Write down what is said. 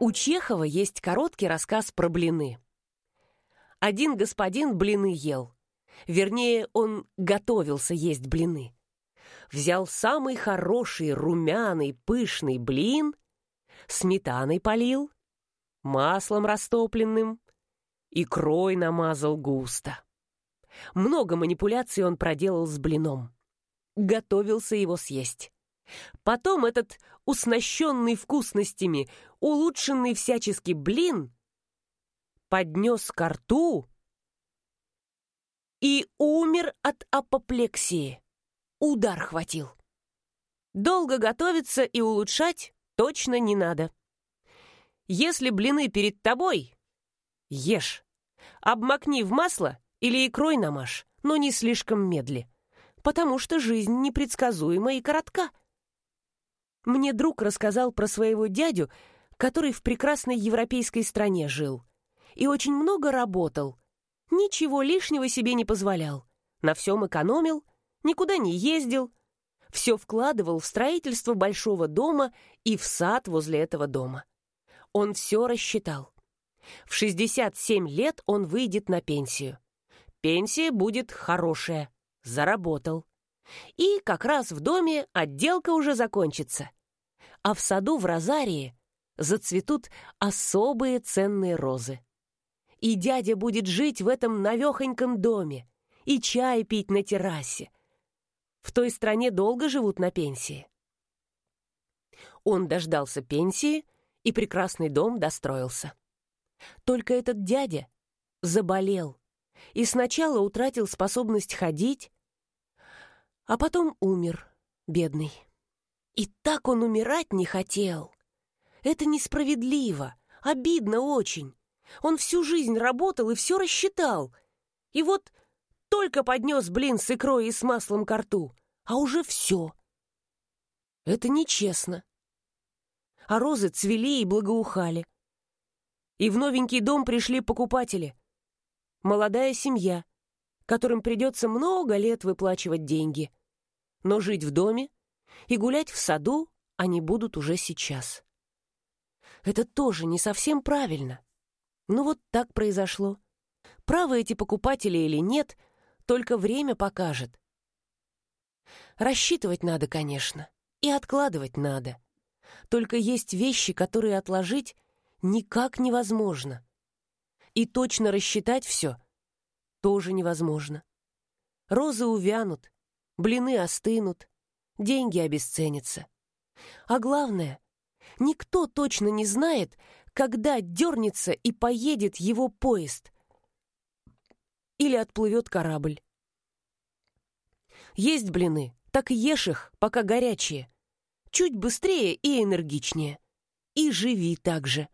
У Чехова есть короткий рассказ про блины. Один господин блины ел. Вернее, он готовился есть блины. Взял самый хороший, румяный, пышный блин, сметаной полил, маслом растопленным, икрой намазал густо. Много манипуляций он проделал с блином. Готовился его съесть. Потом этот уснащенный вкусностями, улучшенный всячески блин поднес ко рту и умер от апоплексии. Удар хватил. Долго готовиться и улучшать точно не надо. Если блины перед тобой, ешь. Обмакни в масло или икрой намажь, но не слишком медли, потому что жизнь непредсказуема и коротка. Мне друг рассказал про своего дядю, который в прекрасной европейской стране жил и очень много работал. Ничего лишнего себе не позволял. На всем экономил, никуда не ездил. Все вкладывал в строительство большого дома и в сад возле этого дома. Он все рассчитал. В 67 лет он выйдет на пенсию. Пенсия будет хорошая. Заработал. И как раз в доме отделка уже закончится а в саду в Розарии зацветут особые ценные розы. И дядя будет жить в этом навехоньком доме и чай пить на террасе. В той стране долго живут на пенсии. Он дождался пенсии, и прекрасный дом достроился. Только этот дядя заболел и сначала утратил способность ходить, а потом умер, бедный. И так он умирать не хотел. Это несправедливо, обидно очень. Он всю жизнь работал и все рассчитал. И вот только поднес блин с икрой и с маслом ко рту, а уже все. Это нечестно. А розы цвели и благоухали. И в новенький дом пришли покупатели. Молодая семья, которым придется много лет выплачивать деньги. Но жить в доме и гулять в саду они будут уже сейчас. Это тоже не совсем правильно. Но вот так произошло. Правы эти покупатели или нет, только время покажет. Рассчитывать надо, конечно, и откладывать надо. Только есть вещи, которые отложить никак невозможно. И точно рассчитать все тоже невозможно. Розы увянут, блины остынут, деньги обесценятся. А главное, никто точно не знает, когда дернется и поедет его поезд или отплывет корабль. Есть блины, так ешь их, пока горячие. Чуть быстрее и энергичнее. И живи так же.